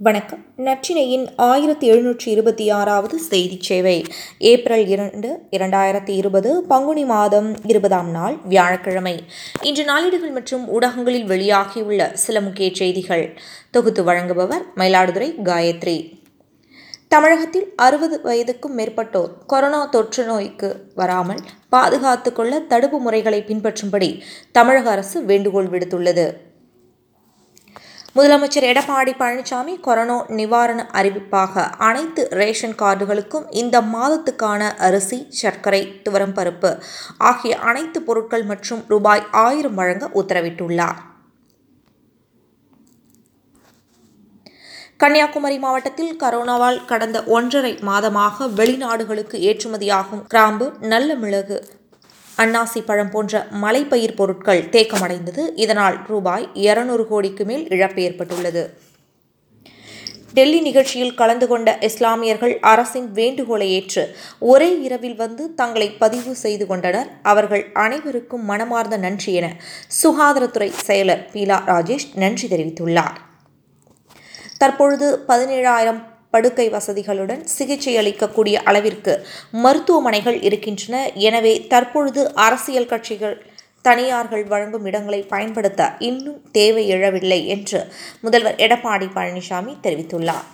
வணக்கம். நற்றினையின் ஆயிரத்தி எழுநூற்றி இருபத்தி ஆறாவது செய்தி சேவை. ஏப்ரல் இரண்டு இரண்டாயிரத்தி இருபது பங்குனி மாதம் இருபதாம் நாள் வியாழக்கிழமை. இன்று நாளிதழ்கள் மற்றும் ஊடகங்களில் வெளியாகியுள்ள சில முக்கிய செய்திகள். தொகுத்து வழங்குபவர் மயிலாடுதுறை காயத்ரி. தமிழகத்தில் அறுபது வயதுக்கும் மேற்பட்டோர் கொரோனா தொற்று நோய்க்கு வராமல் பாதுகாத்து கொள்ள தடுப்பு முறைகளை பின்பற்றும்படி தமிழக அரசு வேண்டுகோள் விடுத்துள்ளது. முதலமைச்சர் எடப்பாடி பழனிசாமி கொரோனா நிவாரண அறிவிப்பாக அனைத்து ரேஷன் கார்டுகளுக்கும் இந்த மாதத்துக்கான அரிசி சர்க்கரை துவரம் பருப்பு ஆகிய அனைத்து பொருட்கள் மற்றும் ரூபாய் ஆயிரம் வழங்க உத்தரவிட்டுள்ளார். கன்னியாகுமரி மாவட்டத்தில் கரோனாவால் கடந்த ஒன்றரை மாதமாக வெளிநாடுகளுக்கு ஏற்றுமதியாகும் கிராம்பு நல்ல மிளகு அன்னாசி பழம் போன்ற மலைப்பயிர் பொருட்கள் தேக்கமடைந்தது. இதனால் ரூபாய் இருநூறு கோடிக்கு மேல் இழப்பு ஏற்பட்டுள்ளது. டெல்லி நிகழ்ச்சியில் கலந்து கொண்ட இஸ்லாமியர்கள் அரசின் வேண்டுகோளை ஏற்று ஒரே இரவில் வந்து தங்களை பதிவு செய்து கொண்டனர். அவர்கள் அனைவருக்கும் மனமார்ந்த நன்றி என சுகாதாரத்துறை செயலர் பீலா ராஜேஷ் நன்றி தெரிவித்துள்ளார். தற்பொழுது பதினேழாயிரம் படுக்கை வசதிகளுடன் சிகிச்சை அளிக்கக்கூடிய அளவிற்கு மருத்துவமனைகள் இருக்கின்றன. எனவே தற்பொழுது அரசியல் கட்சிகள் தனியார்கள் வழங்கும் இடங்களை பயன்படுத்த இன்னும் தேவை எழவில்லை என்று முதல்வர் எடப்பாடி பழனிசாமி தெரிவித்துள்ளார்.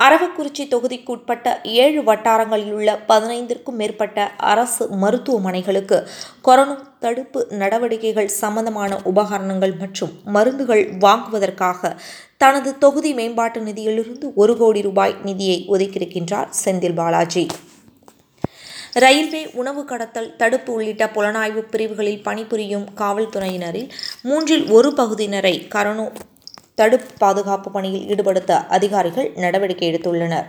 அரவக்குறிச்சி தொகுதிக்கு உட்பட்ட ஏழு வட்டாரங்களில் உள்ள பதினைந்திற்கும் மேற்பட்ட அரசு மருத்துவமனைகளுக்கு கொரோனா தடுப்பு நடவடிக்கைகள் சம்பந்தமான உபகரணங்கள் மற்றும் மருந்துகள் வாங்குவதற்காக தனது தொகுதி மேம்பாட்டு நிதியிலிருந்து ஒரு கோடி ரூபாய் நிதியை ஒதுக்கியிருக்கின்றார் செந்தில் பாலாஜி. ரயில்வே உணவு கடத்தல் தடுப்பு உள்ளிட்ட புலனாய்வு பிரிவுகளில் பணிபுரியும் காவல்துறையினரில் மூன்றில் ஒரு பகுதியினரை கரோனா தடுப்பு பாதுகாப்பு பணியில் ஈடுபடுத்த அதிகாரிகள் நடவடிக்கை எடுத்துள்ளனர்.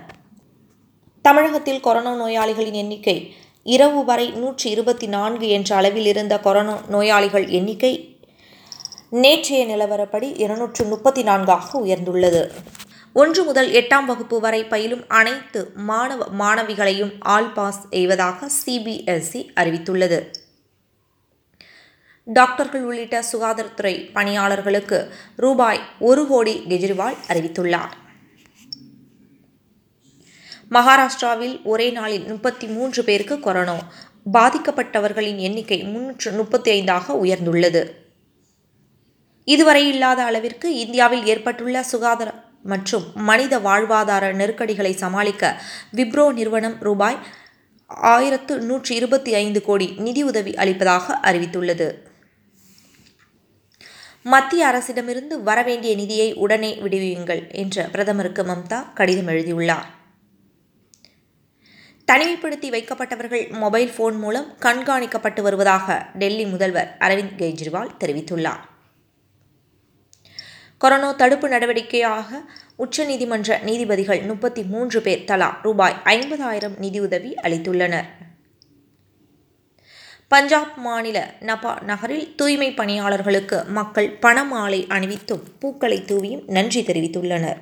தமிழகத்தில் கொரோனா நோயாளிகளின் எண்ணிக்கை இரவு வரை நூற்றி இருபத்தி நான்கு என்ற அளவில் இருந்த கொரோனா நோயாளிகள் எண்ணிக்கை நேற்றைய நிலவரப்படி இருநூற்று முப்பத்தி நான்காக உயர்ந்துள்ளது. ஒன்று முதல் எட்டாம் வகுப்பு வரை பயிலும் அனைத்து மாணவ மாணவிகளையும் ஆல் பாஸ் செய்வதாக சிபிஎஸ்இ அறிவித்துள்ளது. டாக்டர்கள் உள்ளிட்ட சுகாதாரத்துறை பணியாளர்களுக்கு ரூபாய் ஒரு கோடி கெஜ்ரிவால் அறிவித்துள்ளார். மகாராஷ்டிராவில் ஒரே நாளில் முப்பத்தி மூன்று பேருக்கு கொரோனா. பாதிக்கப்பட்டவர்களின் எண்ணிக்கை முன்னூற்று முப்பத்தி ஐந்தாக உயர்ந்துள்ளது. இதுவரை இல்லாத அளவிற்கு இந்தியாவில் ஏற்பட்டுள்ள சுகாதார மற்றும் மனித வாழ்வாதார நெருக்கடிகளை சமாளிக்க விப்ரோ நிறுவனம் ரூபாய் ஆயிரத்து நூற்றி இருபத்தி ஐந்து கோடி நிதியுதவி அளிப்பதாக அறிவித்துள்ளது. மத்திய அரசிடமிருந்து வரவேண்டிய நிதியை உடனே விடுவியுங்கள் என்று பிரதமருக்கு மம்தா கடிதம் எழுதியுள்ளார். தனிமைப்படுத்தி வைக்கப்பட்டவர்கள் மொபைல் போன் மூலம் கண்காணிக்கப்பட்டு வருவதாக டெல்லி முதல்வர் அரவிந்த் கெஜ்ரிவால் தெரிவித்துள்ளார். கொரோனா தடுப்பு நடவடிக்கையாக உச்சநீதிமன்ற நீதிபதிகள் முப்பத்தி மூன்று பேர் தலா ரூபாய் ஐம்பதாயிரம் நிதியுதவி அளித்துள்ளனர். பஞ்சாப் மாநில நபா நகரில் தூய்மை பணியாளர்களுக்கு மக்கள் பணமாலை அணிவித்தும் பூக்களை தூவியும் நன்றி தெரிவித்துள்ளனர்.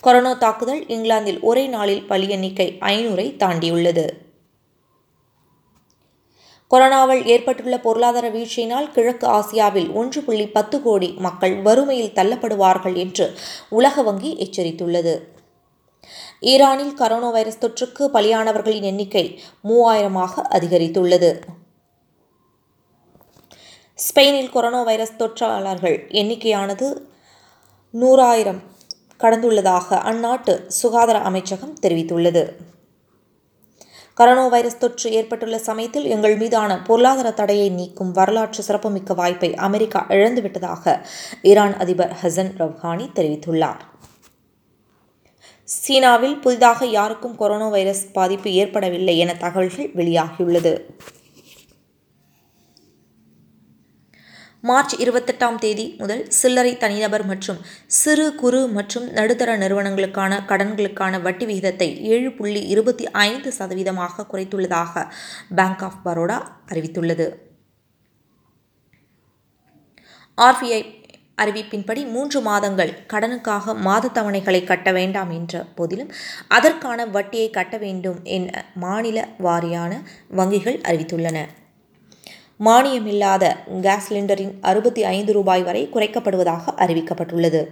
கொரோனா தாக்குதல் இங்கிலாந்தில் ஒரே நாளில் பலி எண்ணிக்கை ஐநூறை தாண்டியுள்ளது. கொரோனாவால் ஏற்பட்டுள்ள பொருளாதார வீழ்ச்சியினால் கிழக்கு ஆசியாவில் ஒன்று புள்ளி பத்து கோடி மக்கள் வறுமையில் தள்ளப்படுவார்கள் என்று உலக வங்கி எச்சரித்துள்ளது. ஈரானில் கரோனா வைரஸ் தொற்றுக்கு பலியானவர்களின் எண்ணிக்கை மூவாயிரமாக அதிகரித்துள்ளது. ஸ்பெயினில் கொரோனா வைரஸ் தொற்றாளர்கள் எண்ணிக்கையானது நூறாயிரம் கடந்துள்ளதாக அந்நாட்டு சுகாதார அமைச்சகம் தெரிவித்துள்ளது. கரோனா வைரஸ் தொற்று ஏற்பட்டுள்ள சமயத்தில் எங்கள் மீதான பொருளாதார தடையை நீக்கும் வரலாற்று சிறப்புமிக்க வாய்ப்பை அமெரிக்கா இழந்துவிட்டதாக ஈரான் அதிபர் ஹசன் ரவ்ஹானி தெரிவித்துள்ளார். சீனாவில் புதிதாக யாருக்கும் கொரோனா வைரஸ் பாதிப்பு ஏற்படவில்லை என தகவல்கள் வெளியாகியுள்ளது. மார்ச் இருபத்தெட்டாம் தேதி முதல் சில்லறை தனிநபர் மற்றும் சிறு குறு மற்றும் நடுத்தர நிறுவனங்களுக்கான கடன்களுக்கான வட்டி விகிதத்தை ஏழு புள்ளி இருபத்தி ஐந்து சதவீதமாக குறைத்துள்ளதாக பேங்க் ஆஃப் பரோடா அறிவித்துள்ளது. ஆர்பிஐ அறிவிப்பின்படி மூன்று மாதங்கள் கடனுக்காக மாத தவணைகளை கட்ட வேண்டாம் என்ற போதிலும் அதற்கான வட்டியை கட்ட வேண்டும் என மாநில வாரியான வங்கிகள் அறிவித்துள்ளன. மானியமில்லாத கேஸ் சிலிண்டரின் அறுபத்தி ஐந்து ரூபாய் வரை குறைக்கப்படுவதாக அறிவிக்கப்பட்டுள்ளது.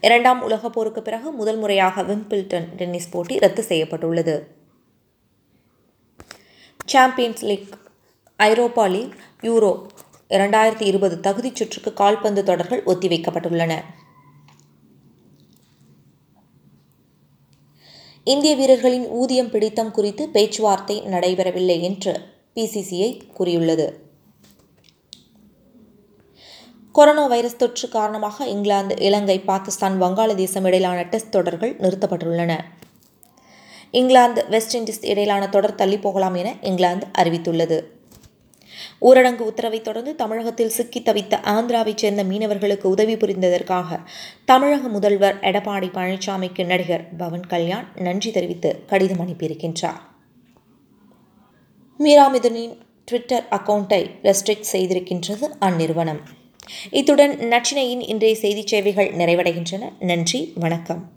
இரண்டாம் உலகப் போருக்கு பிறகு முதல் முறையாக விம்பிள்டன் டென்னிஸ் போட்டி ரத்து செய்யப்பட்டுள்ளது. சாம்பியன்ஸ் லீக் ஐரோப்பா லீக் யூரோ இரண்டாயிரத்தி இருபது தகுதிச் சுற்றுக்கு கால்பந்து தொடர்கள் ஒத்திவைக்கப்பட்டுள்ளன. இந்திய வீரர்களின் ஊதியம் பிடித்தம் குறித்து பேச்சுவார்த்தை நடைபெறவில்லை என்று பிசிசிஐ கூறியுள்ளது. கொரோனா வைரஸ் தொற்று காரணமாக இங்கிலாந்து இலங்கை பாகிஸ்தான் வங்காளதேசம் இடையிலான டெஸ்ட் தொடர்கள் நிறுத்தப்பட்டுள்ளன. இங்கிலாந்து வெஸ்ட் இண்டீஸ் இடையிலான தொடர் தள்ளிப்போகலாம் என இங்கிலாந்து அறிவித்துள்ளது. ஊரடங்கு உத்தரவை தொடர்ந்து தமிழகத்தில் சிக்கி தவித்த ஆந்திராவைச் சேர்ந்த மீனவர்களுக்கு உதவி புரிந்ததற்காக தமிழக முதல்வர் எடப்பாடி பழனிசாமிக்கு நடிகர் பவன் கல்யாண் நன்றி தெரிவித்து கடிதம் அனுப்பியிருக்கின்றார். மீராமிதனின் ட்விட்டர் அக்கவுண்டை ரெஸ்ட்ரிக்ட் செய்திருக்கின்றது அந்நிறுவனம். இத்துடன் நச்சினையின் இன்றைய செய்திச் சேவைகள் நிறைவடைகின்றன. நன்றி வணக்கம்.